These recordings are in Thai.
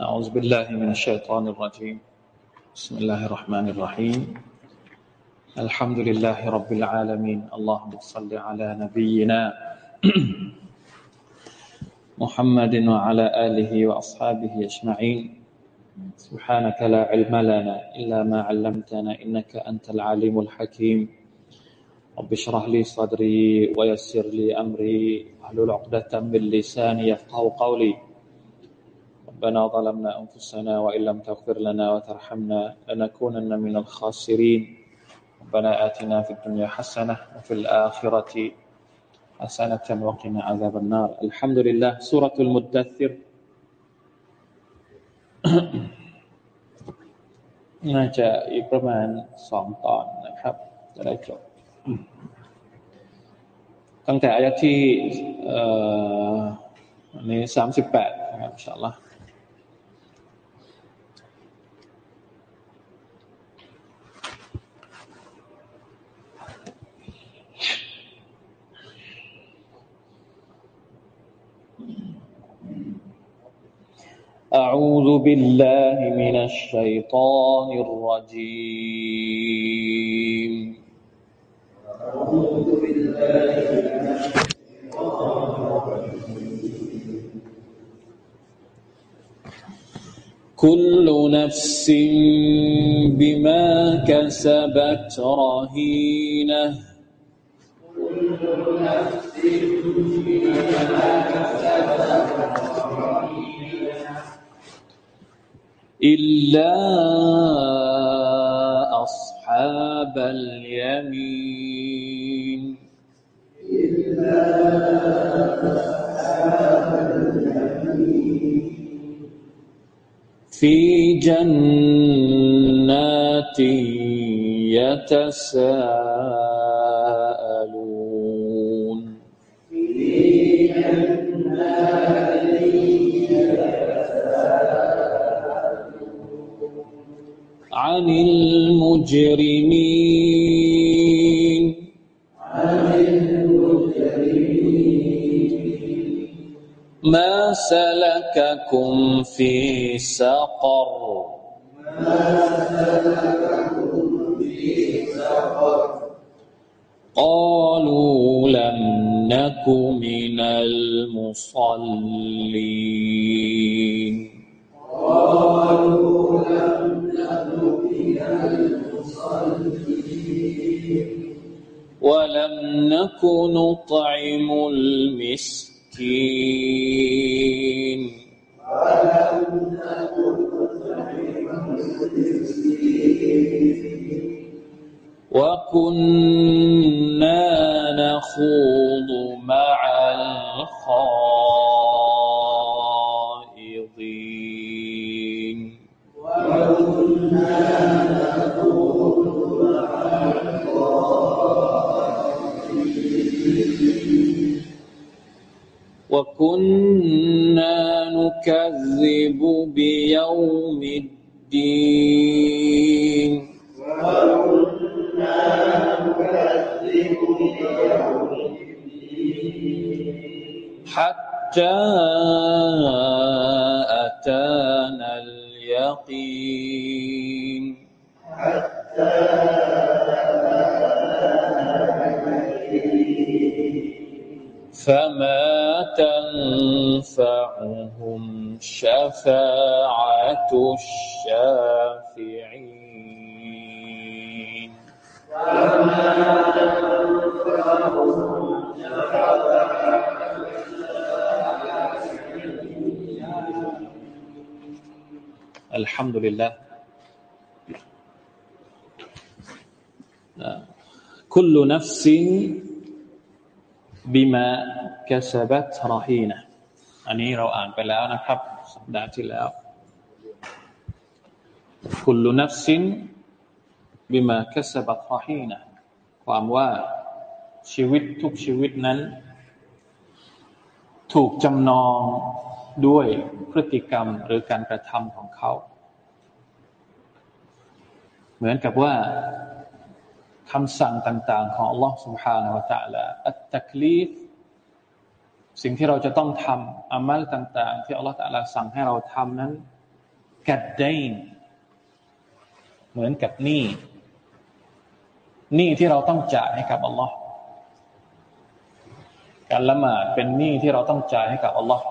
أعوذ بالله من الشيطان الرجيم. بسم الله الرحمن الرحيم. الحمد لله رب العالمين. اللهم صل على نبينا محمد وعلى آله وأصحابه أجمعين. سبحانك لا علم لنا إلا ما علمتنا إنك أنت العليم الحكيم. رب اشرح لي صدري ويسر لي أمري. واحلل عقدة من لساني يفقه قولي. ربنا ظلمنا أنفسنا وإن لم تغفر لنا وترحمنا لنكونن من الخاسرين ربنا آتنا في الدنيا حسنة وفي الآخرة حسنة وقنا عذاب النار الحمد لله سورة المدثر น่าจะอีกประมาณสองตอนนะครับจะได้จบตั้งแต่อายะที่นี้สามสิบแปดนะครับอินชาอัลลอฮ์ أعوذ بالله من الشيطان الرجيم. أعوذ بالله من كل نفس بما كسبت رهينة. كل نفس بما كسبت إلا أصحاب اليمين. إلا أصحاب اليمين في جنات يتساءلون. عن المجرمين. ما سلككم في سقر؟ ما سلككم في سقر قالوا لم نك من المصلين. قالوا لم ولم نك نطعم المسكين. وكنا نخوض مع الخائضين وكنا نكذب بيوم الدين. حتى أتانا اليقين. فما تنفعهم شفاعة الشافعين فما تنفعهم الحمد لله كل نفس บิมากสบัตรฮีนะอันนี้เราอ่านไปแล้วนะครับ สัปดาห์ที่แล้วคุลนัฟซินบิมากสบัตรฮีนะความว่าชีวิตทุกชีวิตนั้น ถูกจำนองด้วยพฤติกรรมหรือการกระทำของเขา เหมือนกับว่า คำสั่งต่าง ๆ ของ Allah سبحانه และ تعالى อัตตักลีฟสิ่งที่เราจะต้องทำอามัลต่าง ๆ ที่ Allah ต ع ا ل สั่งให้เราทำนั้น กัดไดนเหมือนกับหนี้หนี้ที่เราต้องจ่ายให้กับอัลลอฮ์การละหมาดเป็นหนี้ที่เราต้องจ่ายให้กับอัลลอฮ์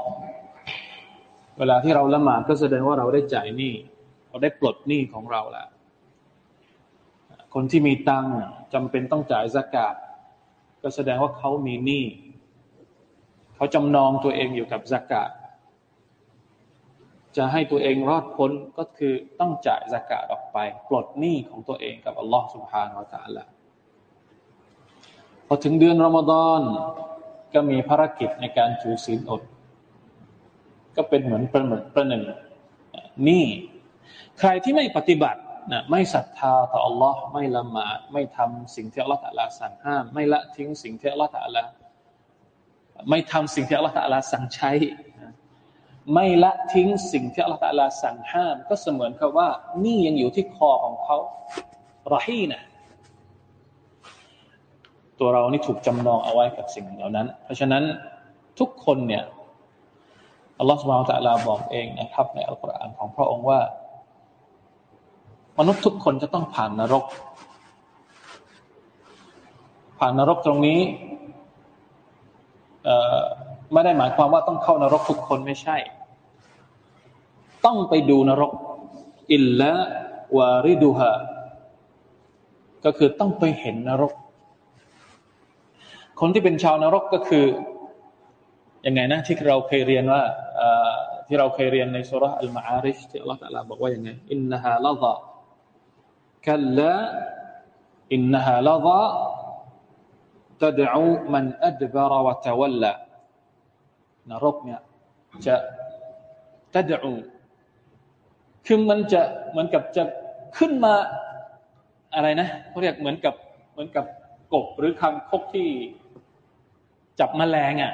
เวลาที่เราละหมาดก็แสดงว่าเราได้จ่ายหนี้เราได้ปลดหนี้ของเราแล้ว คนที่มีตังจำเป็นต้องจ่ายสกาดก็แสดงว่าเขามีหนี้เขาจำนองตัวเองอยู่กับสกาดจะให้ตัวเองรอดพ้นก็คือต้องจ่ายสกาดออกไป ปลดหนี้ของตัวเองกับอัลลอฮ์สุบฮานาวะตะละพอถึงเดือนรอมฎอนก็มีภารกิจในการถือศีลอด ก็เป็นเหมือนประเหมือนประหนึ่งนี่ ใครที่ไม่ปฏิบัติ นะไม่ศรัทธาต่ออัลลอฮ์ไม่ละหมาดไม่ทำสิ่งที่อัลลอฮ์ตะลาสั่งห้าม ไม่ละทิ้งสิ่งที่อัลลอฮ์ตะลาไม่ทำสิ่งที่อัลลอฮ์ตะลาสั่งใช้ ไม่ละทิ้งสิ่งที่อัลลอฮ์ตะลาสั่งห้าม ก็เสมือนกับว่า นี่ยังอยู่ที่คอของเขารฮีนะตัวเรานี่ถูกจำนองเอาไว้กับสิ่งเหล่านั้น เพราะฉะนั้นทุกคนเนี่ยอัลลอฮฺสุบฮานตะลาบอกเองนะครับในอัลกุรอานของพระองค์ว่า มนุษย์ทุกคนจะต้องผ่านนรก ผ่านนรกตรงนี้ไม่ได้หมายความว่าต้องเข้านรกทุกคนไม่ใช่ ต้องไปดูนรก อิลละวาริดูฮะก็คือต้องไปเห็นนรก คนที่เป็นชาวนรกก็คือยังไงนะที่เราเคยเรียนว่าที่เราเคยเรียนในสุรษอัลมาอาริชที่อัลลอฮฺตะลาบอกว่าอยังไงอินนฮาลาะ คัลละอินนฮาลาซะ تدعو من أدبر وتولى นรกเนี่ยจะตดอูคือมันจะเหมือนกับจะขึ้นมาอะไรนะเขาเรียกเหมือนกับเหมือนกับกบหรือคางคกที่จับมแมลงอ่ะ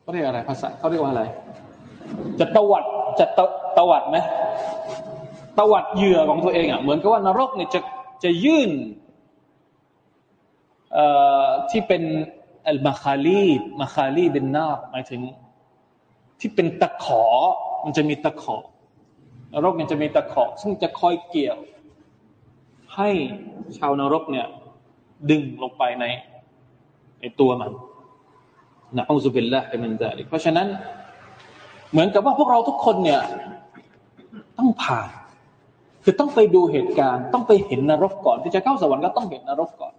เขาเรียกอะไรภาษาเขาเรียกว่าอะไร จะตวัดจะตตวัดไหม ตวัดเหยื่อของตัวเองอะเหมือนกับว่านรกเนี่ยจะจะยื่นที่เป็นอัลมาคาลีมาคาลีเป็นนาหมายถึง ที่เป็นตะขอ มันจะมีตะขอนรกเนี่ยจะมีตะขอ ซึ่งจะคอยเกี่ยว ให้ชาวนรกเนี่ย ดึงลงไปในในตัวมันนะอูซุบิลละฮิมินซาลิกเพราะฉะนั้น เหมือนกับว่าพวกเราทุกคนเนี่ย ต้องผ่าน คือต้องไปดูเหตุการณ์ ต้องไปเห็นนรกก่อนที่จะเข้าสวรรค์ก็ต้องเห็นนรกก่อน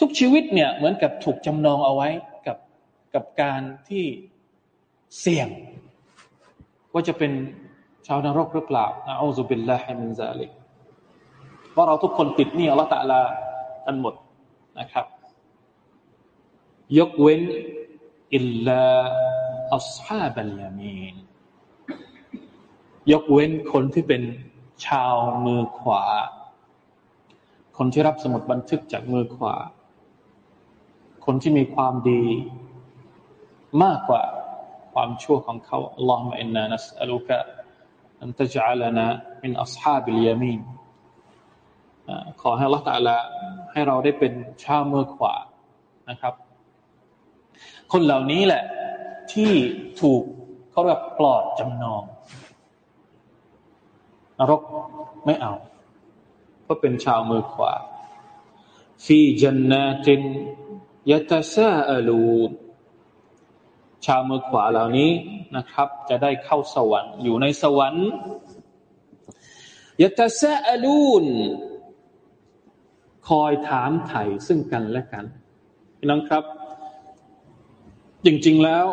ทุกชีวิตเนี่ยเหมือนกับถูกจำนองเอาไว้กับกับการที่เสี่ยง ว่าจะเป็นชาวนรกหรือเปล่านะอูซุบิลละฮิมินซาลิกว่าเราทุกคนติดนี่อัลลอฮฺตะลากันหมดนะครับ ยกเว้นอิลลาอัศฮาบัลยามีนยกเว้นคนที่เป็น ชาวมือขวา คนที่รับสมุดบันทึกจากมือขวา คนที่มีความดี มากกว่าความชั่วของเขาอัลลอฮฺมะอินนานัสอัลุกะอันตจอัลนะมินอัศฮาบิลยามีนขอให้ละตาละให้เราได้เป็นชาวมือขวานะครับ คนเหล่านี้แหละที่ถูกเขาเรียกปลอดจำนอง นรกไม่เอา เพราะเป็นชาวมือขวาฟีจันนาตินยะตาซาอลูนชาวมือขวาเหล่านี้นะครับ จะได้เข้าสวรรค์อยู่ในสวรรค์ยะตาซาอลูนคอยถามไถ่ซึ่งกันและกันพี่น้องครับ จริงๆแล้ว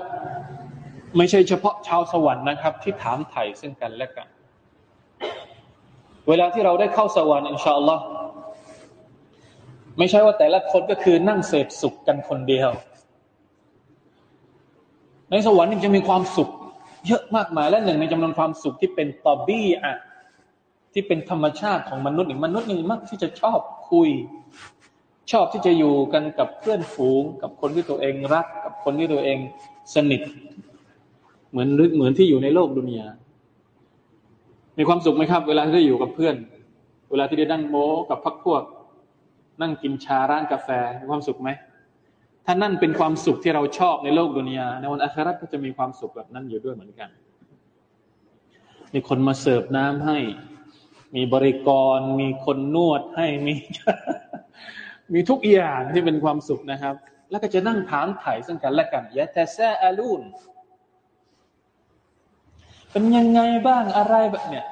ไม่ใช่เฉพาะชาวสวรรค์นะครับ ที่ถามไถ่ซึ่งกันและกัน เวลาที่เราได้เข้าสวรรค์อินชาอัลลอฮ์ไม่ใช่ว่าแต่ละคนก็คือนั่งเสพสุขกันคนเดียว ในสวรรค์นี่จะมีความสุข เยอะมากมายและหนึ่งในจำนวนความสุขที่เป็นตอบี้อะที่เป็นธรรมชาติของมนุษย์นี่มนุษย์นี่มักที่จะชอบคุย ชอบที่จะอยู่กันกับเพื่อนฝูง กับคนที่ตัวเองรัก กับคนที่ตัวเองสนิท เหมือนเหมือนที่อยู่ในโลกดุนยา มีความสุขไหมครับ เวลาที่ได้อยู่กับเพื่อน เวลาที่ได้นั่งโม้กับพักพวก นั่งกินชาร้านกาแฟมีความสุขไหมถ้านั่นเป็นความสุขที่เราชอบในโลกดุนยาในวันอัคราก็จะมีความสุขแบบนั้นอยู่ด้วยเหมือนกัน มีคนมาเสิร์ฟน้ำให้ มีบริกร มีคนนวดให้มี มีทุกอย่างที่เป็นความสุขนะครับ แล้วก็จะนั่งถามไถ่ซึ่งกันและกันยะแต่แซอาลูน เป็นยังไงบ้างอะไรแบบเนี้ย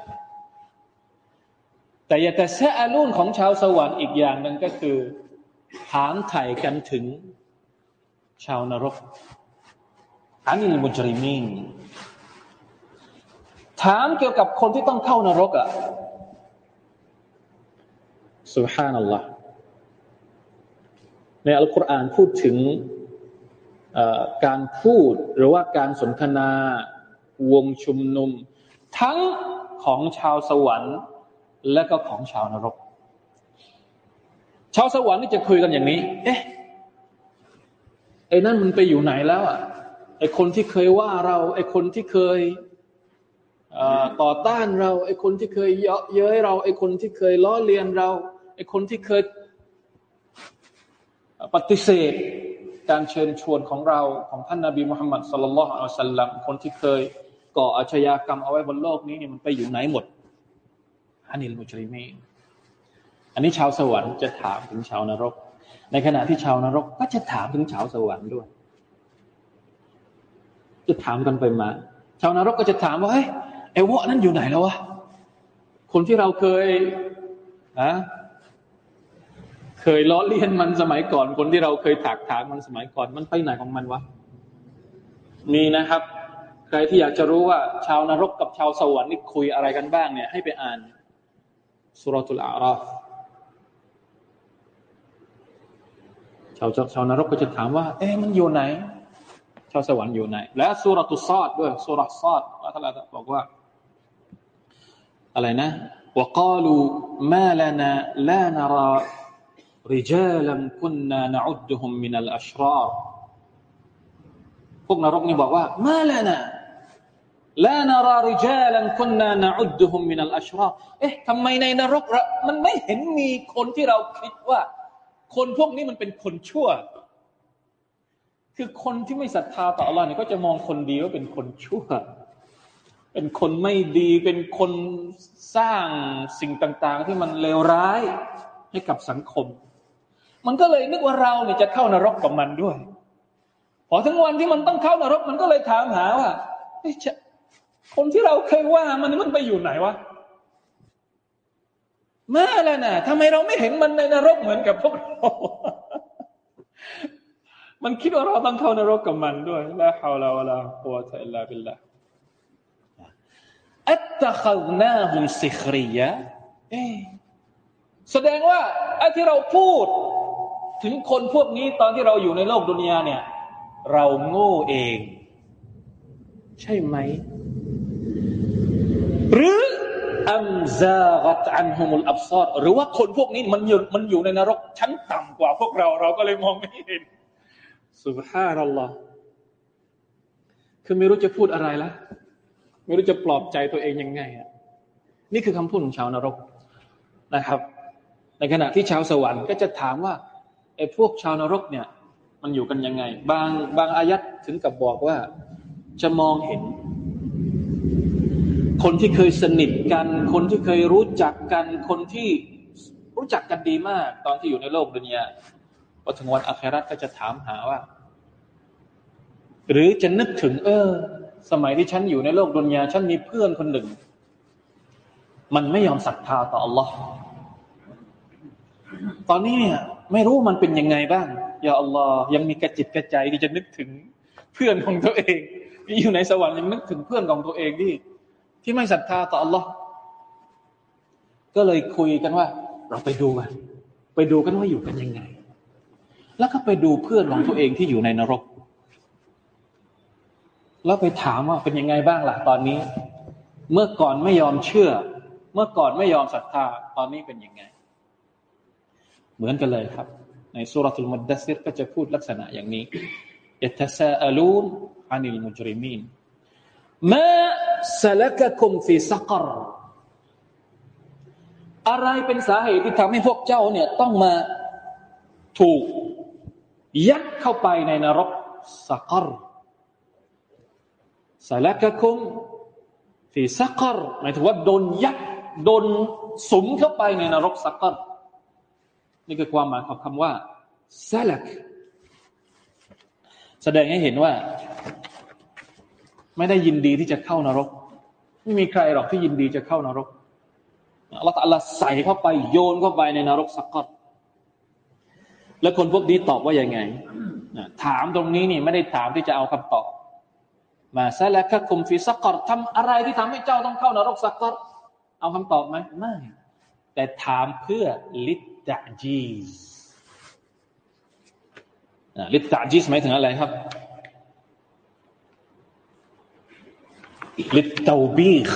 แต่ยะแต่แซอาลูนของชาวสวรรค์อีกอย่างหนึ่งก็คือ ถามไถ่กันถึง ชาวนรกอานิลมุจริมีนถามเกี่ยวกับคนที่ต้องเข้านรกอะ่ะสุบฮานัลลอฮ์ในอัลกุรอานพูดถึงการพูดหรือว่าการสนทนา วงชุมนุม ทั้งของชาวสวรรค์ และก็ของชาวนรก ชาวสวรรค์นี่จะคุยกันอย่างนี้ เอ๊ะไอ้นั่นมันไปอยู่ไหนแล้วอะไอ้คนที่เคยว่าเรา ไอ้คนที่เคยต่อต้านเรา ไอ้คนที่เคยเยาะเย้ยเรา ไอ้คนที่เคยล้อเลียนเรา ไอ้คนที่เคยปฏิเสธการเชิญชวนของเราของท่านนาบีมุฮัมมัดสุลลัลลอฮุอะลัยฮิสัลลัมคนที่เคย ก่ออาชญากรรมเอาไว้บนโลกนี้เนี่ยมันไปอยู่ไหนหมดฮันิลมุจริมีอันนี้ชาวสวรรค์จะถามถึงชาวนรก ในขณะที่ชาวนรกก็จะถามถึงชาวสวรรค์ด้วย จะถามกันไปมา ชาวนรกก็จะถามว่าเฮ้ยไอ้วะนั้นอยู่ไหนแล้ววะคนที่เราเคยอะเคยล้อเลียนมันสมัยก่อน คนที่เราเคยถักถางมันสมัยก่อน มันไปไหนของมันวะมีนะครับ ใครที่อยากจะรู้ว่า ชาวนรกกับชาวสวรรค์นี่คุยอะไรกันบ้างเนี่ย ให้ไปอ่านสุรทูลอาราฟชาวชาวนรกก็จะถามว่า เอ๊ะมันอยู่ไหน ชาวสวรรค์อยู่ไหน และสุรตุซอดด้วยสุรซอดอัลลอฮฺบอกว่า อะไรนะ وقالوا ما لنا لا نرى رجالا كنا نعدهم من الأشرار พวกนรกนี่บอกว่ามาลานะ ลานาราริจาลันคุนนานาอุดดุฮุมมินัลอัชราเอ๊ะทำไมในนรกมันไม่เห็นมีคนที่เราคิดว่า คนพวกนี้มันเป็นคนชั่ว คือคนที่ไม่ศรัทธาต่ออัลลอฮ์เนี่ยก็จะมองคนดีว่าเป็นคนชั่ว เป็นคนไม่ดี เป็นคนสร้างสิ่งต่าง ๆ ที่มันเลวร้ายให้กับสังคม มันก็เลยนึกว่าเราเนี่ยจะเข้านรกกับมันด้วย พอถึงวันที่มันต้องเข้านรก มันก็เลยถามหาว่า คนที่เราเคยว่ามันมันไปอยู่ไหนวะมาแล้วนะทำไมเราไม่เห็นมันในนรกเหมือนกับพวกเรา มันคิดว่าเราต้องเข้านรกกับมันด้วยละฮาวลาวะลาฮุวะตะอิลลาบิลลาอัตตะขัลนาฮุมซิครียะแสดงว่าไอ้ที่เราพูด ถึงคนพวกนี้ตอนที่เราอยู่ในโลกดุนยาเนี่ย เราโง่เอง ใช่ไหม หรืออัมซากัตอันฮุมุลอับซอดหรือว่าคนพวกนี้มันอยู่มันอยู่ในนรกชั้นต่ำกว่าพวกเราเราก็เลยมองไม่เห็นสุบฮานัลลอฮ์คือไม่รู้จะพูดอะไรละไม่รู้จะปลอบใจตัวเองยังไงอะนี่คือคำพูดของชาวนรกนะครับ ในขณะที่ชาวสวรรค์ก็จะถามว่าไอ้พวกชาวนรกเนี่ย มันอยู่กันยังไง บางบางอายัดถึงกับบอกว่าจะมองเห็น คนที่เคยสนิทกัน คนที่เคยรู้จักกัน คนที่รู้จักกันดีมาก ตอนที่อยู่ในโลกดุนยาพอถึงวันอาคราก็จะถามหาว่า หรือจะนึกถึง เออ สมัยที่ฉันอยู่ในโลกดุนยาฉันมีเพื่อนคนหนึ่ง มันไม่ยอมศรัทธาต่อ Allah ตอนนี้เนี่ยไม่รู้มันเป็นยังไงบ้างอย่าอัลลอฮ์ยังมีกระจิตกระใจที่จะนึกถึงเพื่อนของตัวเองที่อยู่ในสวรรค์ยังนึกถึงเพื่อนของตัวเองที่ ที่ไม่ศรัทธาต่ออัลลอฮ์ก็เลยคุยกันว่า เราไปดูกันไปดูกันว่าอยู่กันยังไง แล้วก็ไปดูเพื่อนของตัวเองที่อยู่ในนรก แล้วไปถามว่าเป็นยังไงบ้างล่ะตอนนี้ เมื่อก่อนไม่ยอมเชื่อ เมื่อก่อนไม่ยอมศรัทธาตอนนี้เป็นยังไง เหมือนกันเลยครับ ในสุรทูลมุดดัสซิรก็จะพูดลักษณะอย่างนี้ยัตซาอลูนอานิลมุจริมีน มาสลักคุมฟีซักรอะไรเป็นสาเหตุที่ทำให้พวกเจ้าเนี่ยต้องมาถูกยัดเข้าไปในนรกสักรสลักคุมฟีซักรหมายถึงว่าโดนยัดโดนสมเข้าไปในนรกซักรนี่คือความหมายของคำว่าซาลักแสดงให้เห็นว่า ไม่ได้ยินดีที่จะเข้านรก ไม่มีใครหรอกที่ยินดีจะเข้านรกอัลลอฮฺใส่เข้าไปโยนเข้าไปในนรกสักกอดแล้วคนพวกนี้ตอบว่ายังไง ถามตรงนี้นี่ไม่ได้ถามที่จะเอาคำตอบ มาซะแล้วก็คุมฟีสักกอดทำอะไรที่ทำให้เจ้าต้องเข้านรกสักกอดเอาคำตอบไหมไม่ แต่ถามเพื่อลิตตะจีสลิตตะจีสหมายถึงอะไรครับ ลิตเตาบีข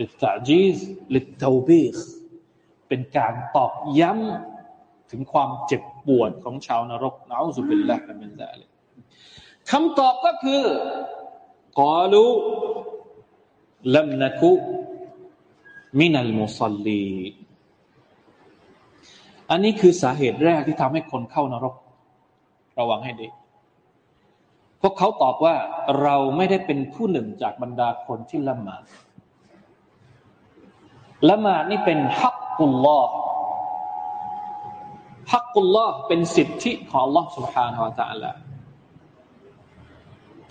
ลิตตะจีสลิตเตาบีขเป็นการตอกย้ำถึงความเจ็บปวดของชาวนรกนะอุบิลละกันเป็นซาเลยคำตอบก็คือกอลูลัมนักุมินัลมุซัลลี อันนี้คือสาเหตุแรกที่ทำให้คนเข้านรก ระวังให้ดี พวกเขาตอบว่าเราไม่ได้เป็นผู้หนึ่งจากบรรดาคนที่ละหมาด ละหมาดนี่เป็นฮักกุลลอฮ์ฮักกุลลอฮ์เป็นสิทธิของ Allah سبحانه และ تعالى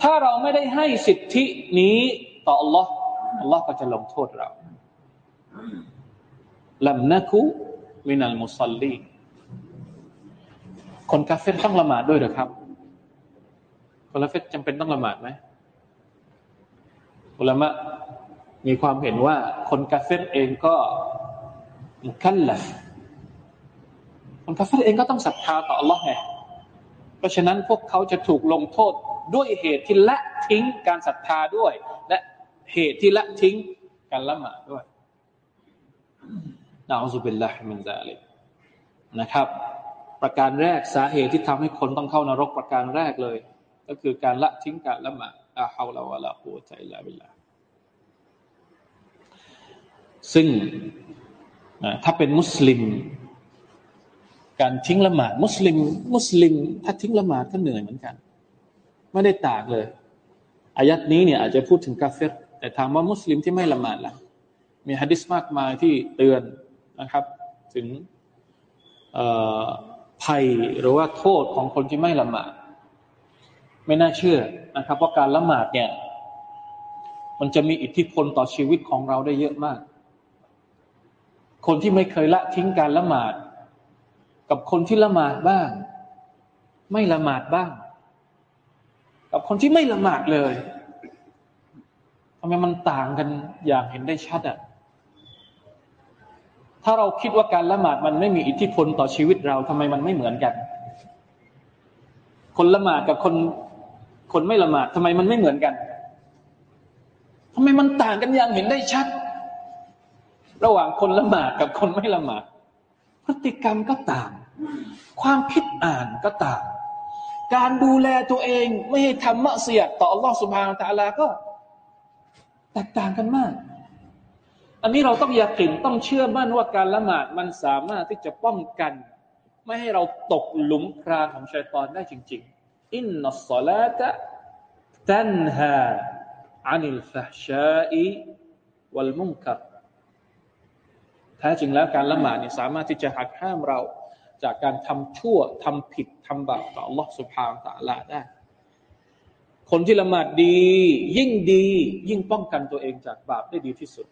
ถ้าเราไม่ได้ให้สิทธินี้ต่อ Allah Allah ก็จะลงโทษเราลัมนักุมินัลมุซัลลีคนกาเฟตต้องละหมาดด้วยหรือครับ คนกาเฟตจำเป็นต้องละหมาดไหมอุลามะมีความเห็นว่า คนกาเฟตเองก็มุคัลละคนกาเฟตเองก็ต้องศรัทธาต่อ อัลลอฮฺ ไงเพราะฉะนั้นพวกเขาจะถูกลงโทษด้วยเหตุที่ละทิ้งการศรัทธาด้วย และเหตุที่ละทิ้งการละหมาดด้วยنعوذ بالله من ذلك นะครับ ประการแรกสาเหตุที่ทำให้คนต้องเข้านรกประการแรกเลย ก็คือการละทิ้งการละหมาดอาฮาวลาวะลาฮูใจลาบิลลา ซึ่งถ้าเป็นมุสลิม การทิ้งละหมาดมุสลิม มุสลิม ถ้าทิ้งละหมาดก็เหนื่อยเหมือนกัน ไม่ได้ต่างเลยอายัดนี้เนี่ยอาจจะพูดถึงกาเฟรแต่ถามว่ามุสลิมที่ไม่ละหมาดล่ะ มีฮะดิษมากมายที่เตือนนะครับ ถึงภัยหรือว่าโทษของคนที่ไม่ละหมาด ไม่น่าเชื่อนะครับว่าการละหมาดเนี่ย มันจะมีอิทธิพลต่อชีวิตของเราได้เยอะมาก คนที่ไม่เคยละทิ้งการละหมาด กับคนที่ละหมาดบ้าง ไม่ละหมาดบ้าง กับคนที่ไม่ละหมาดเลยทำไมมันต่างกันอย่างเห็นได้ชัดอะถ้าเราคิดว่าการละหมาดมันไม่มีอิทธิพลต่อชีวิตเราทำไมมันไม่เหมือนกัน คนละหมาดกับคน คนไม่ละหมาดทำไมมันไม่เหมือนกันทำไมมันต่างกันอย่างเห็นได้ชัด ระหว่างคนละหมาดกับคนไม่ละหมาดพฤติกรรมก็ต่าง ความคิดอ่านก็ต่าง การดูแลตัวเองไม่ให้ทำมะเสียต่ออัลลอฮฺสุบฮานตะลาก็แตกต่างกันมาก อันนี้เราต้องยากินต้องเชื่อมั่นว่าการละหมาดมันสามารถที่จะป้องกัน ไม่ให้เราตกหลุมพรางของชัยตอนได้จริง ๆ อินนัสซาลาตะตันฮาอานิลฟะชาอีวัลมุงกัรแท้จริงแล้วการละหมาดนี่สามารถที่จะหักห้ามเราจากการทำชั่วทำผิดทำบาปต่อ Allah سبحانه และ تعالى ได้ คนที่ละหมาดดี ยิ่งดี ยิ่งป้องกันตัวเองจากบาปได้ดีที่สุด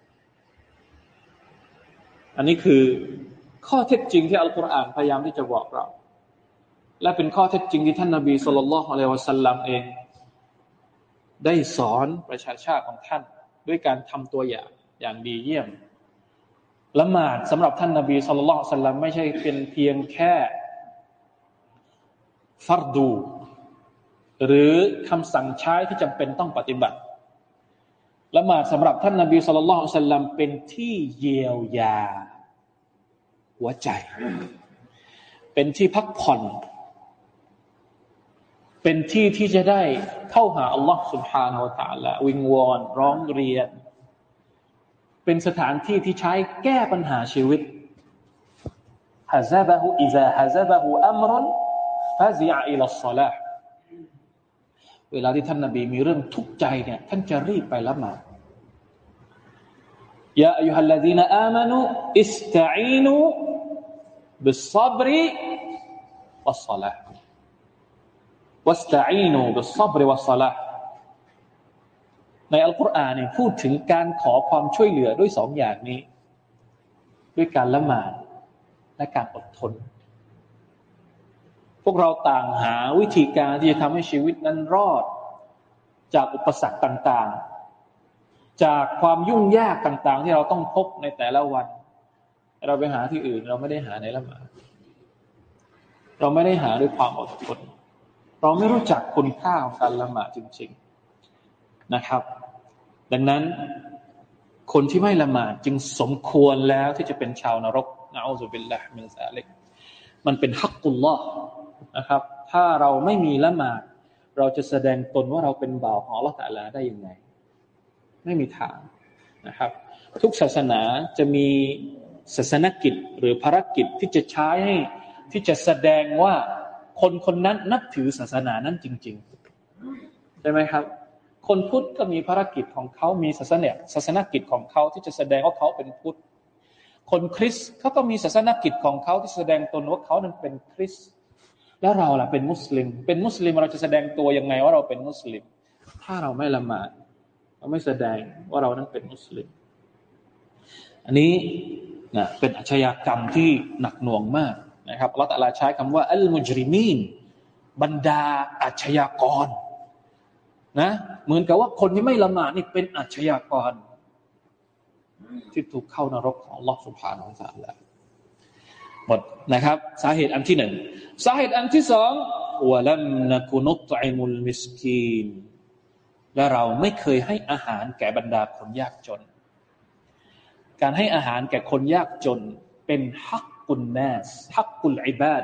อันนี้คือข้อเท็จจริงที่อัลกุรอานพยายามที่จะบอกเรา และเป็นข้อเท็จจริงที่ท่านนาบีสุลต่านละฮ์อะลัยวะสัลลัมเอง ได้สอนประชาชาติของท่าน ด้วยการทำตัวอย่างอย่างดีเยี่ยมละหมาดสำหรับท่านนาบีสุลต่านสัลลัมไม่ใช่เป็นเพียงแค่ฟัรดู หรือคำสั่งใช้ที่จำเป็นต้องปฏิบัติละหมาดสำหรับท่านนาบีสุลต่านสัลลัมเป็นที่เยียวยา หัวใจ เป็นที่พักผ่อน เป็นที่ที่จะได้เข้าหาอัลลอฮ์ سبحانه และ تعالى วิงวอนร้องเรียน เป็นสถานที่ที่ใช้แก้ปัญหาชีวิตฮะซาบะฮูอิซาฮะซาบะฮูอัมรุนฟาซิยะอิลัสซาลาเวลาที่ท่านนาบีมีเรื่องทุกข์ใจเนี่ยท่านจะรีบไปละหมาด ยาอายุฮัลลดีนอามานุอิสตัอีนูบิสซับริวัสซาลา วัสตัอีนูบิซับริวัสลาในอัลกุรอานเนี่ยพูดถึงการขอความช่วยเหลือด้วยสองอย่างนี้ ด้วยการละหมาดและการอดทน พวกเราต่างหาวิธีการที่จะทำให้ชีวิตนั้นรอด จากอุปสรรคต่างๆ จากความยุ่งยากต่าง ๆ ที่เราต้องพบในแต่ละวัน เราไปหาที่อื่น เราไม่ได้หาในละหมาดเราไม่ได้หาด้วยความอดทน เราไม่รู้จักคุณค่าของการละหมาดจริง ๆนะครับ ดังนั้นคนที่ไม่ละหมาดจึงสมควรแล้วที่จะเป็นชาวนรกนะอัลลอฮฺบิลละมินซาลิกมันเป็นฮักกุลลอฮ์นะครับ ถ้าเราไม่มีละหมาด เราจะแสดงตนว่าเราเป็นบ่าวของอัลลอฮฺตะลาได้ยังไง ไม่มีทางนะครับ ทุกศาสนาจะมีศาสนกิจหรือภารกิจที่จะใช้ให้ที่จะแสดงว่า คนคนนั้นนับถือศาสนานั้นจริง ๆ ใช่ไหมครับ คนพุทธก็มีภารกิจของเขามีศาสนาศาสนกิจของเขาที่จะแสดงว่าเขาเป็นพุทธ คนคริสเขาก็มีศาสนกิจของเขาที่แสดงตนว่าเขานั้นเป็นคริส แล้วเราล่ะเป็นมุสลิม เป็นมุสลิมเราจะแสดงตัวยังไงว่าเราเป็นมุสลิม ถ้าเราไม่ละหมาดเราไม่แสดงว่าเรานั้นเป็นมุสลิม อันนี้นะเป็นอาชญากรรมที่หนักหน่วงมาก นะครับเราแต่ละใช้คำว่าอัลมุจริมีนบรรดาอาชญากรนะเหมือนกับว่าคนที่ไม่ละหมาดนี่เป็นอาชญากร ที่ถูกเข้านรกของลอสุภาของสารแล้วหมดนะครับ สาเหตุอันที่หนึ่งสาเหตุอันที่สองวลัมนกุนุตไอมุลมิสกีนและเราไม่เคยให้อาหารแก่บรรดาคนยากจน การให้อาหารแก่คนยากจนเป็นฮัก กุนนัสฮักกุลอิบาด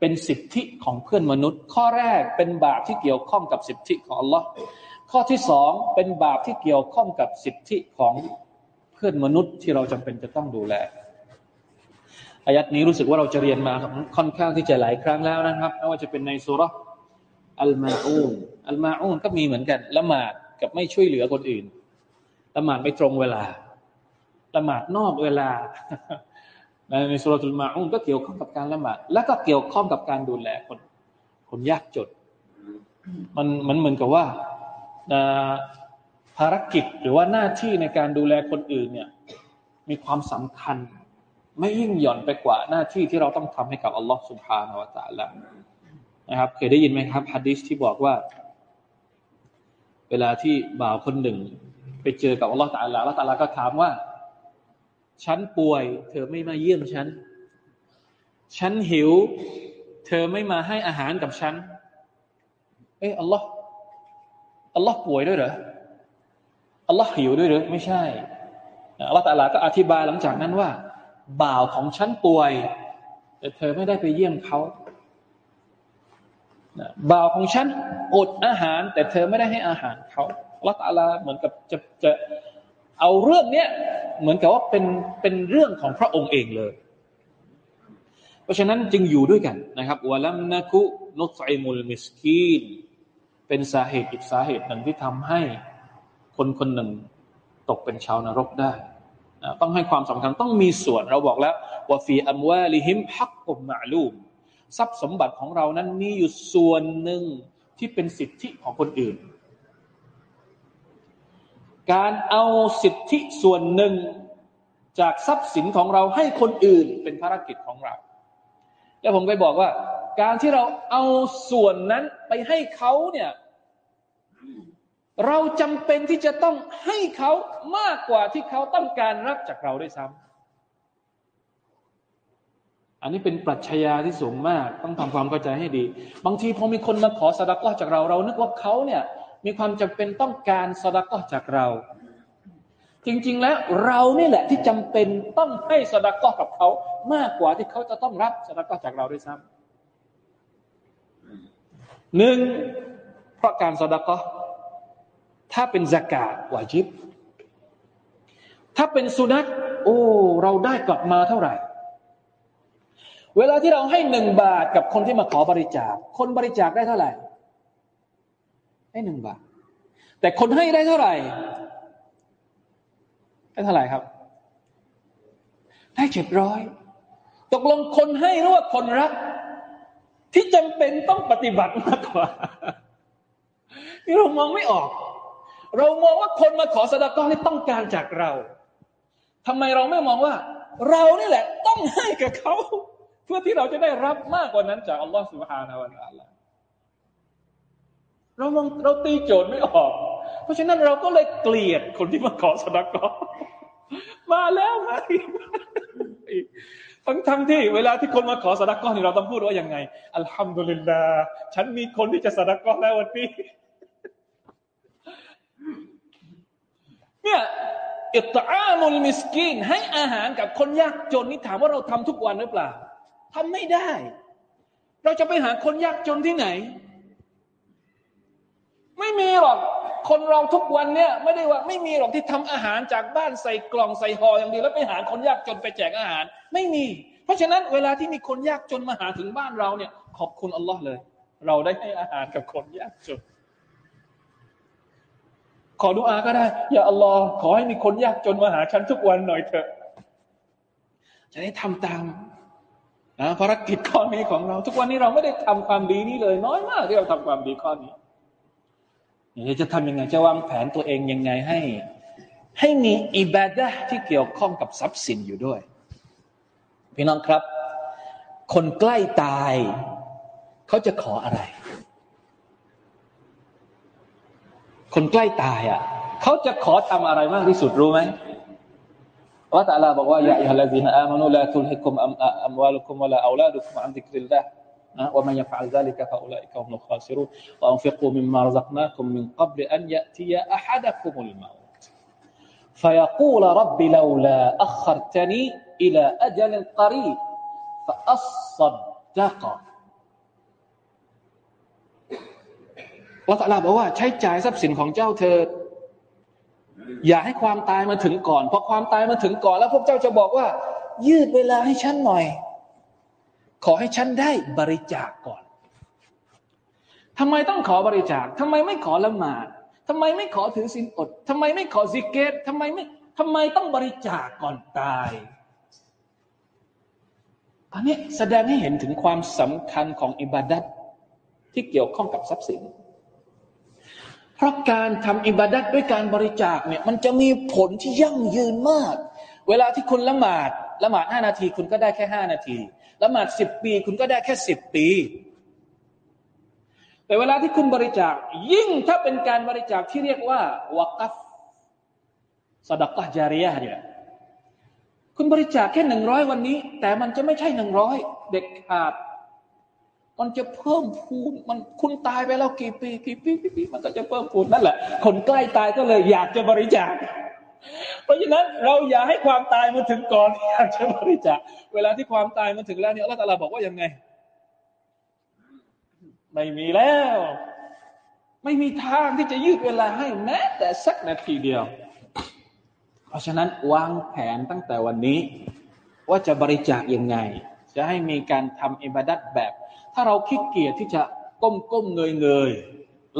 เป็นสิทธิของเพื่อนมนุษย์ ข้อแรกเป็นบาปที่เกี่ยวข้องกับสิทธิของอัลลอฮ์ข้อที่สองเป็นบาปที่เกี่ยวข้องกับสิทธิของเพื่อนมนุษย์ที่เราจำเป็นจะต้องดูแลอายัดนี้รู้สึกว่าเราจะเรียนมาค่อนข้างที่จะหลายครั้งแล้วนะครับไม่ว่าจะเป็นในสุรอัลมาอูนอัลมาอูนก็มีเหมือนกันละหมาดกับไม่ช่วยเหลือคนอื่นละหมาดไม่ตรงเวลาละหมาดนอกเวลา ในสุรทูลมาอุนก็เกี่ยวข้องกับการละหมาดและก็เกี่ยวข้องกับการดูแลคนคนยากจนมันมันเหมือนกับว่าภารกิจหรือว่าหน้าที่ในการดูแลคนอื่นเนี่ย มีความสำคัญ ไม่ยิ่งหย่อนไปกว่าหน้าที่ที่เราต้องทำให้กับอัลลอฮฺสุบฮานาวะตะละนะครับ เคยได้ยินไหมครับฮะดิษที่บอกว่า เวลาที่บ่าวคนหนึ่ง ไปเจอกับอัลลอฮฺตะละอัลลอฮฺตะละก็ถามว่า ฉันป่วย เธอไม่มาเยี่ยมฉัน ฉันหิว เธอไม่มาให้อาหารกับฉัน เอออัลลอฮ์อัลลอฮ์ป่วยด้วยเหรอ อัลลอฮ์หิวด้วยหรือไม่ใช่ อัลลอฮ์ตาลาก็อธิบายหลังจากนั้นว่า บ่าวของฉันป่วย แต่เธอไม่ได้ไปเยี่ยมเขาบ่าวของฉันอดอาหาร แต่เธอไม่ได้ให้อาหารเขาอัลลอฮ์ตาลาเหมือนกับจะจะเอาเรื่องเนี้ย เหมือนกับว่าเป็นเป็นเรื่องของพระองค์เองเลย เพราะฉะนั้นจึงอยู่ด้วยกันนะครับวะลัมนะคุนุสไอมุลมิสกีนเป็นสาเหตุอีกสาเหตุหนึ่งที่ทำให้คนคนหนึ่งตกเป็นชาวนรกได้ต้องให้ความสำคัญต้องมีส่วนเราบอกแล้วว่าฟีอัมวาลิฮิมฮักกุมมาลูมทรัพย์สมบัติของเรานั้นมีอยู่ส่วนหนึ่งที่เป็นสิทธิของคนอื่น การเอาสิทธิส่วนหนึ่งจากทรัพย์สินของเราให้คนอื่นเป็นภารกิจของเรา แล้วผมไปบอกว่า การที่เราเอาส่วนนั้นไปให้เขาเนี่ย เราจำเป็นที่จะต้องให้เขามากกว่าที่เขาต้องการรับจากเราด้วยซ้ำอันนี้เป็นปรัชญาที่สูงมาก ต้องทำความเข้าใจให้ดี บางทีพอมีคนมาขอสดักก็จากเราเรานึกว่าเขาเนี่ย มีความจำเป็นต้องการสดาก็จากเรา จริงๆแล้วเรานี่แหละที่จำเป็นต้องให้สดาก็กับเขามากกว่าที่เขาจะต้องรับสดาก็จากเราด้วยซ้ำหนึ่งเพราะการสดาก็ถ้าเป็นสกาดวาจิบ ถ้าเป็นสุนัขโอ้ เราได้กลับมาเท่าไหร่ เวลาที่เราให้หนึ่งบาทกับคนที่มาขอบริจาค คนบริจาคได้เท่าไหร่ ได้หนึ่งบาท แต่คนให้ได้เท่าไหร่ได้เท่าไหร่ครับ ได้เจ็ดร้อยตกลงคนให้หรือว่าคนรับที่จำเป็นต้องปฏิบัติมากกว่านี่เรามองไม่ออก เรามองว่าคนมาขอสดาก้อนี่ต้องการจากเราทำไมเราไม่มองว่า เรานี่แหละ ต้องให้กับเขา เพื่อที่เราจะได้รับมากกว่านั้นจากอัลลอฮฺสุบฮานาวะอัลลอฮ เรามองเราตีโจทย์ไม่ออก เพราะฉะนั้นเราก็เลยเกลียดคนที่มาขอสดากกอมาแล้วมาอีกทั้งทั้งที่เวลาที่คนมาขอสดากอนี่เราต้องพูดว่ายังไง อัลฮัมดุลิลลาห์ฉันมีคนที่จะสดากกอแล้ววันนี้เนี่ยอิตอามุลมิสกีนให้อาหารกับคนยากจนนี่ถามว่าเราทำทุกวันหรือเปล่าทำไม่ได้ เราจะไปหาคนยากจนที่ไหน ม่มีหรอก คนเราทุกวันเนี่ยไม่ได้ว่าไม่มีหรอกที่ทำอาหารจากบ้านใส่กล่องใส่ห่ออย่างเดียวแล้วไปหาคนยากจนไปแจกอาหาร ไม่มี เพราะฉะนั้นเวลาที่มีคนยากจนมาหาถึงบ้านเราเนี่ย ขอบคุณอัลลอฮ์เลย เราได้ให้อาหารกับคนยากจน ขอดุอาก็ได้อย่าอัลลอฮ์ขอให้มีคนยากจนมาหาฉันทุกวันหน่อยเถอะ จะได้ทำตามนะภารกิจข้อนี้ของเรา ทุกวันนี้เราไม่ได้ทำความดีนี้เลย น้อยมากที่เราทำความดีข้อนี้ จะทำยังไงจะวางแผนตัวเองยังไงให้ ให้มีอิบาดะที่เกี่ยวข้องกับทรัพย์สินอยู่ด้วย พี่น้องครับ คนใกล้ตาย เขาจะขออะไร คนใกล้ตายอะเขาจะขอทำอะไรมากที่สุดรู้ไหมว่าแต่ลาบอกว่าอย่าอย่าละซีนอามานุลาทุลฮิคุมอัมอัมวาลุคุมวะลาอูลาดุคุมอันดิกริลลาห์ นะว่ามันยฟะลซาลิกะฟะอุลัยกะฮุมุลคาซิรุนวะอันฟิกูมิมมารัซักนาคุมมินกับลอันยะติยะอะฮัดะคุมุลมา فيقول رب لولا أخرتني إلى أجل قريب فأصدق อัลลอฮฺบอกว่าใช้จ่ายทรัพย์สินของเจ้าเธอ อย่าให้ความตายมาถึงก่อนพอความตายมาถึงก่อน แล้วพวกเจ้าจะบอกว่า ยืดเวลาให้ฉันหน่อย ขอให้ฉันได้บริจาคก่อนทำไมต้องขอบริจาคทำไมไม่ขอละหมาดทำไมไม่ขอถือศีลอดทำไมไม่ขอซิกเกตทำไมไม่ทำไมต้องบริจาคก่อนตายอันนี้แสดงให้เห็นถึงความสำคัญของอิบาดัตที่เกี่ยวข้องกับทรัพย์สิน เพราะการทำอิบาดัตด้วยการบริจาคเนี่ยมันจะมีผลที่ยั่งยืนมาก เวลาที่คุณละหมาดละหมาดห้านาทีคุณก็ได้แค่ห้านาที ละหมาดสิบปี คุณก็ได้แค่สิบปี แต่เวลาที่คุณบริจาค ยิ่งถ้าเป็นการบริจาคที่เรียกว่าวกัฟสดักกะจาริยะเนี่ยคุณบริจาคแค่หนึ่งร้อยวันนี้ แต่มันจะไม่ใช่หนึ่งร้อยเด็กขาดมันจะเพิ่มพูนมันคุณตายไปแล้วกี่ปีกี่ปีกี่ปีมันก็จะเพิ่มพูนนั่นแหละ คนใกล้ตายก็เลยอยากจะบริจาค เพราะฉะนั้นเราอย่าให้ความตายมาถึงก่อนอยากจะบริจาคเวลาที่ความตายมาถึงแล้วเนี่ยอัลลอฮฺบอกว่ายังไง ไม่มีแล้ว ไม่มีทางที่จะยืดเวลาให้แม้แต่สักนาทีเดียว เพราะฉะนั้นวางแผนตั้งแต่วันนี้ ว่าจะบริจาคยังไง จะให้มีการทำอิบาดัตแบบ ถ้าเราขี้เกียจที่จะก้มก้มเงยเงย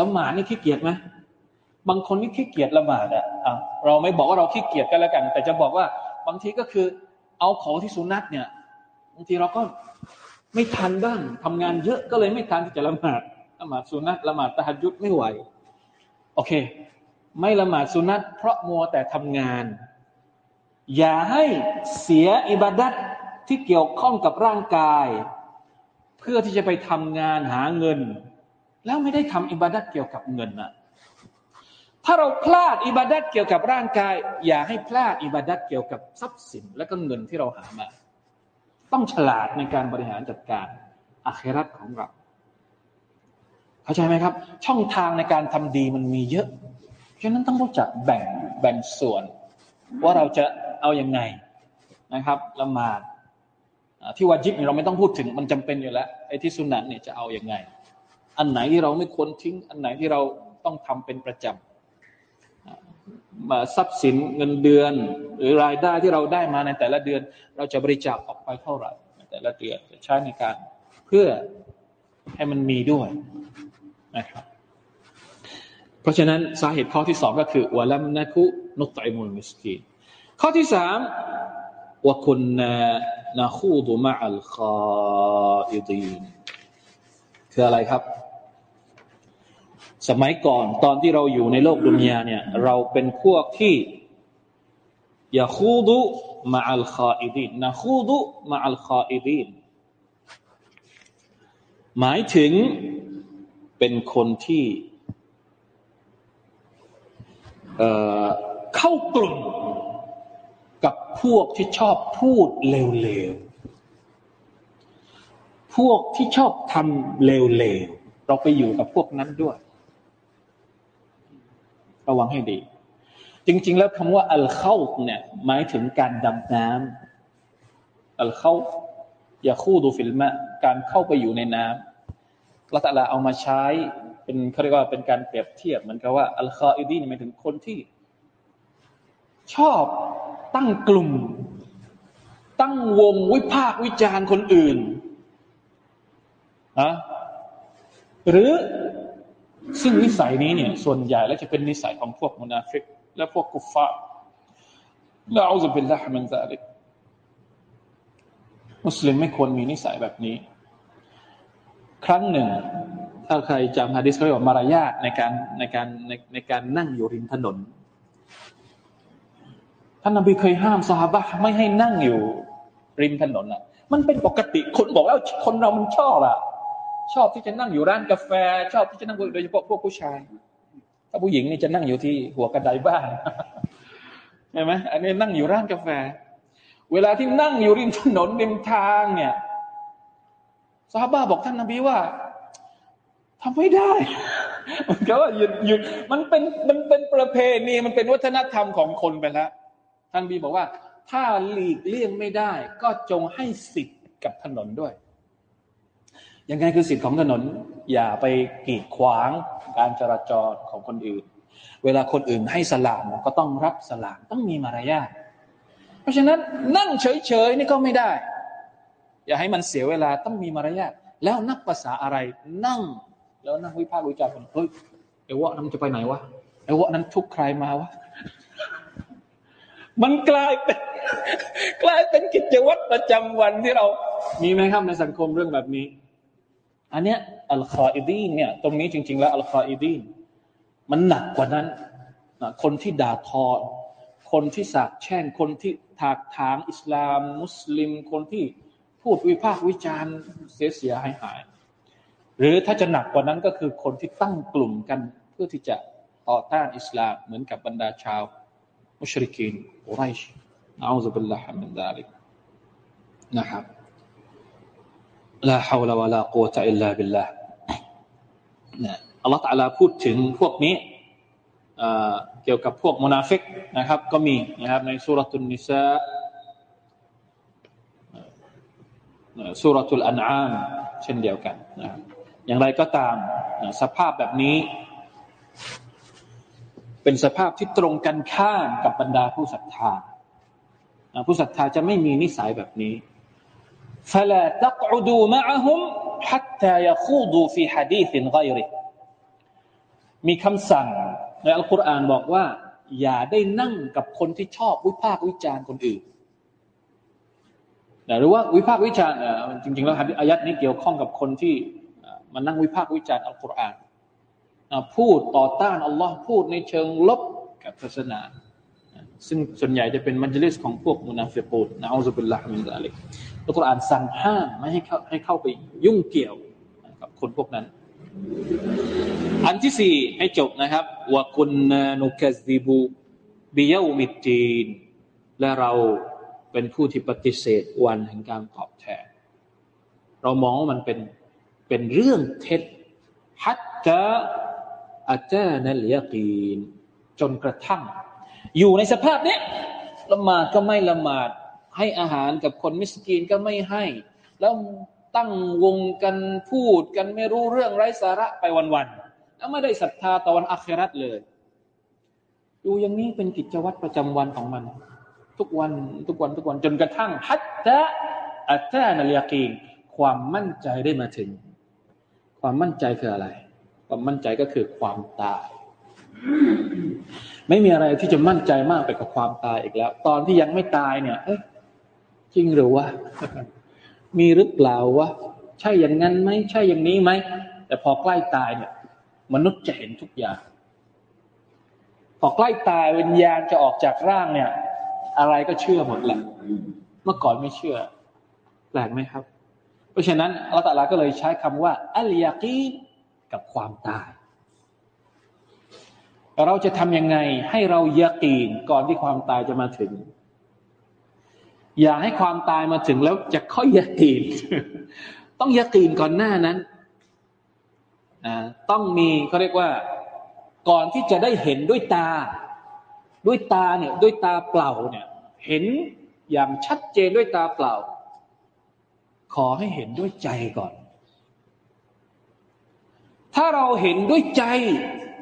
ละหมาดนี่ขี้เกียจไหม บางคนนี่ขี้เกียจละหมาดอะเราไม่บอกว่าเราขี้เกียจกันแล้วกัน แต่จะบอกว่าบางทีก็คือ เอาของที่สุนัตเนี่ยบางทีเราก็ไม่ทันบ้างทำงานเยอะก็เลยไม่ทันที่จะละหมาดละหมาดสุนัตละหมาดตะฮัดยุดไม่ไหว โอเค ไม่ละหมาดสุนัตเพราะมัวแต่ทำงาน อย่าให้เสียอิบาดัตที่เกี่ยวข้องกับร่างกาย เพื่อที่จะไปทำงานหาเงิน แล้วไม่ได้ทำอิบาดัตเกี่ยวกับเงินนะ ถ้าเราพลาดอิบาดัตเกี่ยวกับร่างกาย อย่าให้พลาดอิบาดัตเกี่ยวกับทรัพย์สินและก็เงินที่เราหามา ต้องฉลาดในการบริหารจัดการอาครัตของเรา เข้าใจไหมครับ ช่องทางในการทำดีมันมีเยอะฉะนั้นต้องรู้จักแบ่งแบ่งส่วน ว่าเราจะเอาอยัางไงนะครับละหมาดที่วาจิบเนี่ยเราไม่ต้องพูดถึงมันจำเป็นอยู่แล้วไอ้ที่สุนัตเนี่ยจะเอาอยัางไง อันไหนที่เราไม่ควรทิ้ง อันไหนที่เราต้องทำเป็นประจำมา ทรัพย์สินเงินเดือน หรือรายได้ที่เราได้มาในแต่ละเดือน เราจะบริจาคออกไปเท่าไหร่ในแต่ละเดือนใช้ในการเพื่อให้มันมีด้วยนะครับเพราะฉะนั้นสาเหตุข้อที่สองก็คือวะลัมนะคุนุตัยมุลมิสกีนข้อที่สามวะคุณนานาคูดุมะอัลคาอิดีนคืออะไรครับ สมัยก่อนตอนที่เราอยู่ในโลกดุนยาเนี่ย เราเป็นพวกที่ยาคูดุมะอัลคาอิดีนนาคูดุมะอัลคาอิดีนหมายถึงเป็นคนที่เข้ากลุ่มกับพวกที่ชอบพูดเลวๆ พวกที่ชอบทำเลวๆ เราไปอยู่กับพวกนั้นด้วย ระวังให้ดี จริง ๆ แล้วคำว่าอัลเข้าเนี่ย หมายถึงการดำน้ำอัลเข้าอย่าคู่ดูฟิลมะการเข้าไปอยู่ในน้ำละตะลาเอามาใช้เป็นเขาเรียกว่าเป็นการเปรียบเทียบเหมือนกับว่าอัลคาอิดีนหมายถึงคนที่ ชอบตั้งกลุ่ม ตั้งวงวิพากษ์วิจารณ์คนอื่นนะหรือ ซึ่งนิสัยนี้เนี่ยส่วนใหญ่แล้วจะเป็นนิสัยของพวกมุนาฟิก และพวกกุฟฟาละอูซุบิลลาฮ์มันซาลิกมุสลิมไม่ควรมีนิสัยแบบนี้ ครั้งหนึ่ง ถ้าใครจำฮะดิษเขาเรียกว่ามารยาทในการในการในในการนั่งอยู่ริมถนนท่านนบีเคยห้ามสหบะไม่ให้นั่งอยู่ริมถนนอะ มันเป็นปกติคนบอกแล้วคนเรามันชอบอะ ชอบที่จะนั่งอยู่ร้านกาแฟ ชอบที่จะนั่งโดยเฉพาะพวกผู้ชาย ถ้าผู้หญิงนี่จะนั่งอยู่ที่หัวกระไดบ้านใช่ไหมอันนี้นั่งอยู่ร้านกาแฟ เวลาที่นั่งอยู่ริมถนนริมทางเนี่ยสหบ้าบอกท่านนบีว่าทำไม่ได้มันก็ว่าหยุดหยุดมันเป็นมันเป็นประเพณีมันเป็นวัฒนธรรมของคนไปแล้วท่านบีบอกว่า ถ้าหลีกเลี่ยงไม่ได้ ก็จงให้สิทธิ์กับถนนด้วย ยังไงคือสิทธิ์ของถนน อย่าไปกีดขวางการจราจรของคนอื่น เวลาคนอื่นให้สลามก็ต้องรับสลามต้องมีมารยาทเพราะฉะนั้นนั่งเฉยๆนี่ก็ไม่ได้ อย่าให้มันเสียเวลาต้องมีมารยาทแล้วนักภาษาอะไรนั่ง แล้วนั่งวิพากษ์วิจารณ์เฮ้ยไอ้วะนั้นจะไปไหนวะไอ้วะนั้นทุกใครมาวะมันกลายเป็นกลายเป็นกิจวัตรประจำวันที่เรา มีไหมครับในสังคมเรื่องแบบนี้ อันเนี้ยอัลคาอิดีนเนี่ยตรงนี้จริง ๆ แล้วอัลคาอิดีนมันหนักกว่านั้นคนที่ด่าทอ คนที่สาบแช่ง คนที่ถากถางอิสลาม มุสลิม คนที่พูดวิพากษ์วิจารณ์เสียเสียหายหาย หรือถ้าจะหนักกว่านั้นก็คือคนที่ตั้งกลุ่มกันเพื่อที่จะต่อต้านอิสลามเหมือนกับบรรดาชาว مشركين กุไรช نعوذ بالله من ذلك นะครับ لا حول ولا قوة إلا بالله นะอัลลอฮฺ تعالى พูดถึงพวกนี้เกี่ยวกับพวกมุนาฟิกนะครับ ก็มีนะครับในسورة النساء سورة الأنعامเช่นเดียวกันนะอย่างไรก็ตามสภาพแบบนี้ เป็นสภาพที่ตรงกันข้ามกับบรรดาผู้ศรัทธาผู้ศรัทธาจะไม่มีนิสัยแบบนี้ فلا تقعدوا معهم حتى يخوضوا في حديث غيره มีคำสั่งในอัลกุรอานบอกว่า อย่าได้นั่งกับคนที่ชอบวิพากษ์วิจารณ์คนอื่นหรือว่าวิพากษ์วิจารณ์จริงๆแล้วอายัดนี้เกี่ยวข้องกับคนที่มานั่งวิพากษ์วิจารณ์อัลกุรอานพูดต่อต้านอัลลอฮ์พูดในเชิงลบกับศาสนา ซึ่งส่วนใหญ่จะเป็นมัจลิสของพวกมุนาฟิกูนนะอัลลอฮฺบุลลาฮ์มินซาลิก อัลกุรอานสั่งห้ามไม่ให้เข้าให้เข้าไปยุ่งเกี่ยวกับคนพวกนั้น อันที่สี่ให้จบนะครับว่าكنا نكذبบิยามิดจีน และเราเป็นผู้ที่ปฏิเสธวันแห่งการตอบแทน เรามองว่ามันเป็นเป็นเรื่องเท็จฮัตตาอาจารย์นัลยากีนจนกระทั่ง อยู่ในสภาพนี้ละหมาดก็ไม่ละหมาด ให้อาหารกับคนมิสกีนก็ไม่ให้ แล้วตั้งวงกันพูดกันไม่รู้เรื่องไร้สาระไปวันๆแล้วไม่ได้ศรัทธาต่อวันอัคราตเลยอยู่อย่างนี้เป็นกิจวัตรประจำวันของมัน ทุกวันทุกวันทุกวันจนกระทั่งฮัตตะอัตตานัลยกีนความมั่นใจได้มาถึง ความมั่นใจคืออะไร ความมั่นใจก็คือความตาย ไม่มีอะไรที่จะมั่นใจมากไปกับความตายอีกแล้ว ตอนที่ยังไม่ตายเนี่ยเอ๊ะ จริงหรือวะมีหรือเปล่าวะใช่อย่างนั้นไหมใช่อย่างนี้ไหมแต่พอใกล้ตายเนี่ย มนุษย์จะเห็นทุกอย่าง พอใกล้ตายวิญญาณจะออกจากร่างเนี่ย อะไรก็เชื่อหมดแหละเมื่อก่อนไม่เชื่อแปลกไหมครับ เพราะฉะนั้นอัลลอฮฺก็เลยใช้คำว่าอัลยากีกับความตาย เราจะทำยังไงให้เรายากีนก่อนที่ความตายจะมาถึง อย่าให้ความตายมาถึงแล้วจะค่อยยากีน ต้องยากีนก่อนหน้านั้นต้องมีเขาเรียกว่า ก่อนที่จะได้เห็นด้วยตา ด้วยตาเนี่ย ด้วยตาเปล่าเนี่ย เห็นอย่างชัดเจนด้วยตาเปล่า ขอให้เห็นด้วยใจก่อน ถ้าเราเห็นด้วยใจ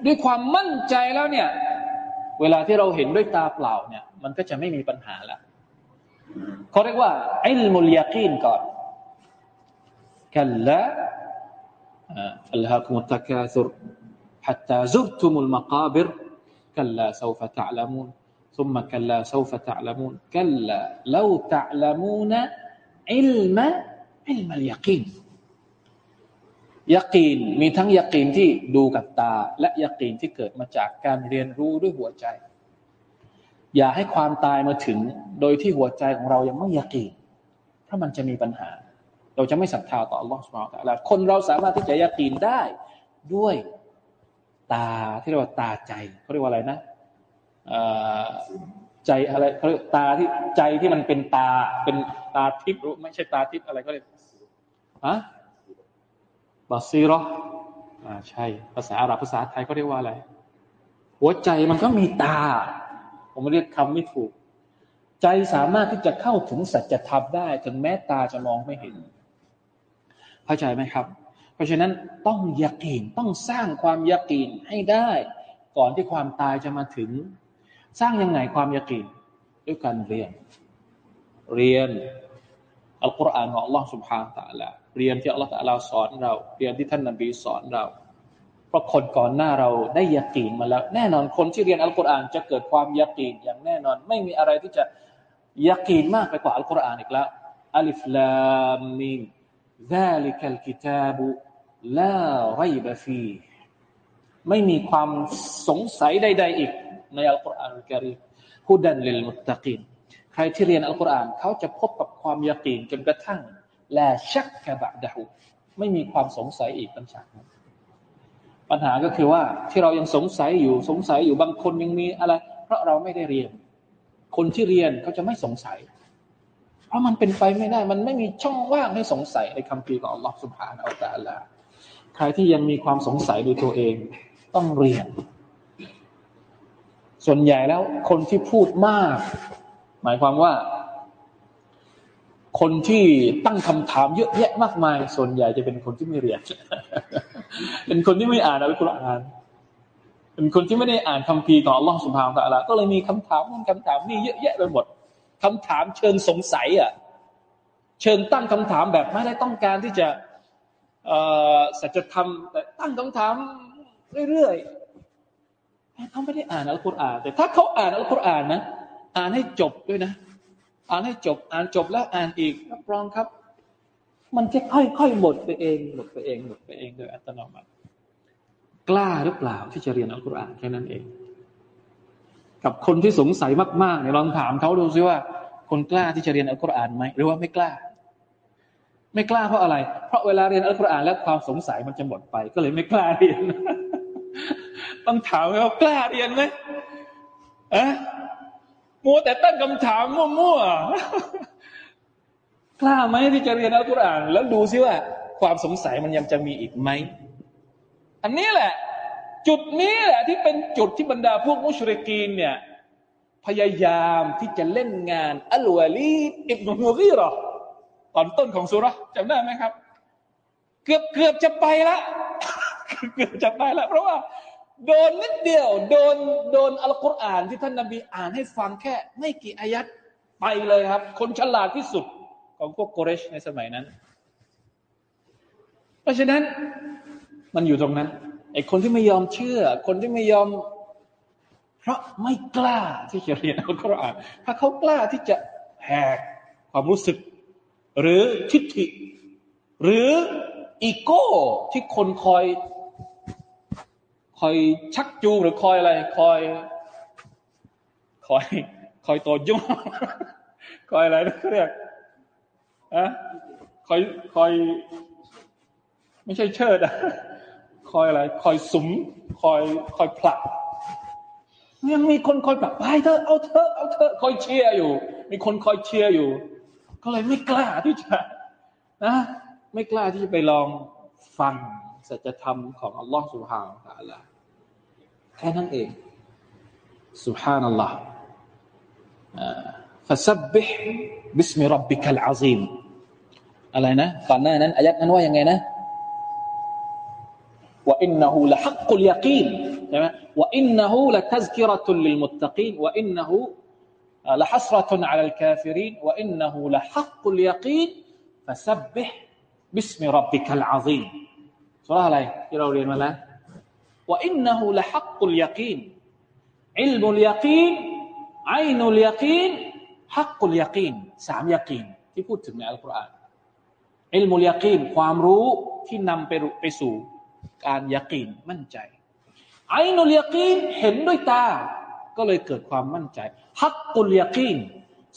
ด้วยความมั่นใจแล้วเนี่ย เวลาที่เราเห็นด้วยตาเปล่าเนี่ย มันก็จะไม่มีปัญหาแล้ว เขาเรียกว่าอิลมุลยากีนก่อนกัลละอัลฮะคุมุตตะกาซุร حتى زرتم المقابر كلا سوف تعلمون ثم كلا سوف تعلمون كلا لو تعلمون علم علم اليقين ยากีนมีทั้งยากีนที่ดูกับตา และยากีนที่เกิดมาจากการเรียนรู้ด้วยหัวใจ อย่าให้ความตายมาถึง โดยที่หัวใจของเรายังไม่ยากีเพราะมันจะมีปัญหา เราจะไม่ศรัทธาต่อ Allah Subhanahu Wa Taala คนเราสามารถที่จะยากีนได้ด้วยตาที่เรียกว่าตาใจเขาเรียกว่าอะไรนะใจอะไรเขาเรียกตาที่ใจที่มันเป็นตาเป็นตาทิพย์รู้ไม่ใช่ตาทิพย์อะไรก็เลยฮะบาซีรออ่าใช่ ภาษาอาหรับภาษาไทยเขาเรียกว่าอะไร หัวใจมันก็มีตา ผมเรียกคำไม่ถูก ใจสามารถที่จะเข้าถึงสัจธรรมได้ ถึงแม้ตาจะมองไม่เห็น เข้าใจไหมครับ เพราะฉะนั้นต้องยักีนต้องสร้างความยักีนให้ได้ ก่อนที่ความตายจะมาถึง สร้างยังไงความยักีนด้วยการเรียน เรียนอัลกุรอานของอัลลอฮฺ سبحانه และ تعالى เรียนที่ Allah Taala สอนเรา เรียนที่ท่านนบีสอนเรา เพราะคนก่อนหน้าเราได้ยากีนมาแล้ว แน่นอนคนที่เรียนอัลกุรอานจะเกิดความยากีนอย่างแน่นอน ไม่มีอะไรที่จะยากีนมากไปกว่าอัลกุรอานอีกแล้วอัลิฟลามิม ذلك الكتاب لا ريب فيه ไม่มีความสงสัยใดๆอีกในอัลกุรอานอัลกิริมฮุดันลิลมุตตะกีนใครที่เรียนอัลกุรอานเขาจะพบกับความยากีนจนกระทั่งลาชักกะบะดะหุไม่มีความสงสัยอีกปัญหา ปัญหาก็คือว่าที่เรายังสงสัยอยู่สงสัยอยู่บางคนยังมีอะไร เพราะเราไม่ได้เรียน คนที่เรียนเขาจะไม่สงสัย เพราะมันเป็นไปไม่ได้ มันไม่มีช่องว่างให้สงสัยในคำพีของอัลลอฮฺสุบฮานาอัลลอฮฺใครที่ยังมีความสงสัยในตัวเอง ต้องเรียน ส่วนใหญ่แล้วคนที่พูดมาก หมายความว่า คนที่ตั้งคำถามเยอะแยะมากมาย ส่วนใหญ่จะเป็นคนที่ไม่เรียน เป็นคนที่ไม่อ่านอัลกุรอาน เป็นคนที่ไม่ได้อ่านคำพีของอัลลอฮฺสุบฮานตะลาก็เลยมีคำถามนั่นคำถามนี่เยอะแยะไปหมดคำถามเชิงสงสัยอะ เชิงตั้งคำถามแบบไม่ได้ต้องการที่จะสัจธรรมแต่ตั้งคำถามเรื่อยๆเขาไม่ได้อ่านอัลกุรอาน แต่ถ้าเขาอ่านอัลกุรอานนะ อ่านให้จบด้วยนะ อ่านให้จบ อ่านจบแล้วอ่านอีกรับรองครับ มันจะค่อยๆหมดไปเอง หมดไปเอง หมดไปเองโดยอัตโนมัติ กล้าหรือเปล่าที่จะเรียนอัลกุรอานแค่นั้นเอง กับคนที่สงสัยมากๆเนี่ยลองถามเขาดูซิว่า คนกล้าที่จะเรียนอัลกุรอานไหมหรือว่าไม่กล้า ไม่กล้าเพราะอะไร เพราะเวลาเรียนอัลกุรอานแล้วความสงสัยมันจะหมดไป ก็เลยไม่กล้าเรียน ต้องถามว่ากล้าเรียนไหมอะมัวแต่ตั้งคำถามมั่วๆ กล้าไหมที่จะเรียนอัลกุรอาน แล้วดูซิว่า ความสงสัยมันยังจะมีอีกไหม อันนี้แหละ จุดนี้แหละที่เป็นจุดที่บรรดาพวกมุชริกีนเนี่ยพยายามที่จะเล่นงานอัลวาลีอิบนุมูรีรอตอนต้นของสุรจำได้ไหมครับ เกือบเกือบจะไปละเกือบจะไปละเพราะว่าโดนนิดเดียว โดนโดนอัลกุรอานที่ท่านนบีอ่านให้ฟังแค่ ไม่กี่อายัดไปเลยครับ คนฉลาดที่สุด ของพวกโกเรชในสมัยนั้น เพราะฉะนั้นมันอยู่ตรงนั้นไอ้คนที่ไม่ยอมเชื่อ คนที่ไม่ยอม เพราะไม่กล้าที่จะเรียนอัลกุรอานถ้าเขากล้าที่จะแหกความรู้สึก หรือทิฏฐิ หรืออีโก้ที่คนคอย คอยชักจูงหรือคอยอะไร คอย คอย คอยตัวยุ่งคอยอะไรนะเรียก อะคอยคอย ไม่ใช่เชิดอะคอยอะไร คอยสุม คอยคอยผลักยังมีคนคอยแบบไปเถอะเอาเถอะเอาเถอะคอยเชียร์อยู่ มีคนคอยเชียร์อยู่ ก็เลยไม่กล้าที่จะนะไม่กล้าที่จะไปลองฟังสัจธรรมของอัลลอฮฺสุบฮานะตะลาแค่นั้นเองสุบฮานัลลอฮ์ فسبح باسم ربك العظيم อะไรนะก่อนหน้านั้นอายัดนั้นว่ายังไงนะว่าอินนหูละฮักกุลยากีนใช่ไหมว่าอินนหูละทัซกิรตุลลิลมุตตะกีนว่าอินนหูละฮัสรตุนอัลลกาฟิรินว่าอินนหูละฮักกุลยากีน فسبح باسم ربك العظيم สุราอะไรที่เราเรียนมาแล้วว่า อิละฮักกุลยากีนอิลมุลยากีนไอนุลยากีนฮักกุลยากีนสามยากีนที่พูดถึงในอัลกุรอานอิลมุลยากีนความรู้ที่นำไปไปสู่การยากีนมั่นใจไอนุลยากีนเห็นด้วยตา ก็เลยเกิดความมั่นใจฮักกุลยากีน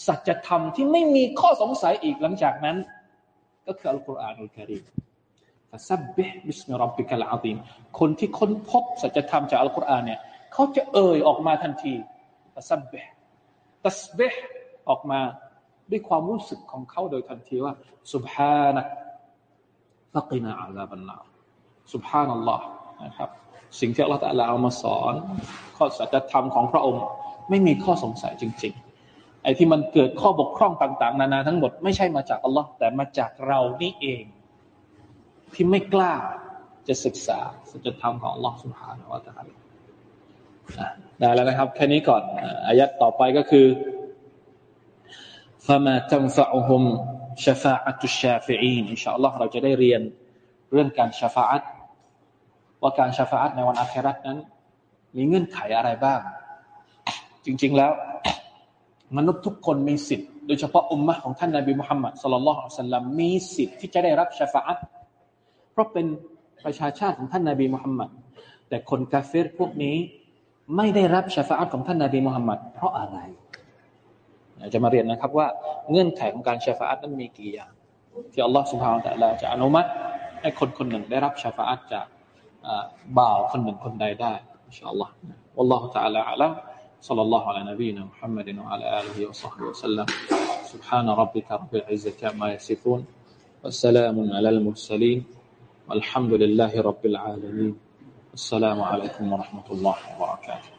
สัจธรรมที่ไม่มีข้อสงสัยอีกหลังจากนั้น ก็คืออัลกุรอานอุลกิริมฟซับบิฮบิสมิรับบิกัลอาตีมคนที่ค้นพบสัจธรรมจากอัลกุรอานเนี่ยเขาจะเอ่ยออกมาทันทีฟซับบิฮตัสบิฮออกมา ด้วยความรู้สึกของเขาโดยทันทีว่าสุบฮานะฟักินาอัลลาบันนาสุบฮานัลลอฮ์นะครับ สิ่งที่อัลลอฮฺลาเอามาสอน ข้อสัจธรรมของพระองค์ ไม่มีข้อสงสัยจริง ๆ ไอ้ที่มันเกิดข้อบกพร่องต่าง ๆ นานาทั้งหมดไม่ใช่มาจากอัลลอฮ์แต่มาจากเรานี่เอง ที่ไม่กล้าจะศึกษาสัจธรรมของอัลลอฮ์สุบฮานะวะตะอาลาได้แล้วนะครับ แค่นี้ก่อนอายัดต่อไปก็คือ فما تنفعهم شفاعة الشافعين อินชาอัลลอฮ์เราจะได้เรียนเรื่องการชาฟาอัตว่าการชาฟาอัตในวันอาคราตนั้น มีเงื่อนไขอะไรบ้าง จริง ๆแล้ว มนุษย์ทุกคนมีสิทธิ์โดยเฉพาะอุมมะของท่านนาบีมุฮัมมัดสุลลัลลอฮุอะลัยฮิสัลลัมมีสิทธิ์ที่จะได้รับชาฟาอัตเพราะเป็นประชาชาติของท่านนาบีมุฮัมมัดแต่คนกาเฟรพวกนี้ ไม่ได้รับชาฟาอัตของท่านนาบีมุฮัมมัดเพราะอะไร จะมาเรียนนะครับว่าเงื่อนไขของการชาฟาอัตนั้นมีกี่อย่างที่อัลลอฮฺสุบฮานตะลาจะอนุมัติให้คนคนหนึ่งได้รับชาฟาอัตจากบ่าวคนหนึ่งคนใดได้อินชาอัลลอฮ์ والله تعالى أعلم صلى الله على نبينا محمد وعلى آله وصحبه وسلم سبحان ربك رب العزة عما يصفون والسلام على المرسلين والحمد لله رب العالمين السلام عليكم ورحمة الله وبركاته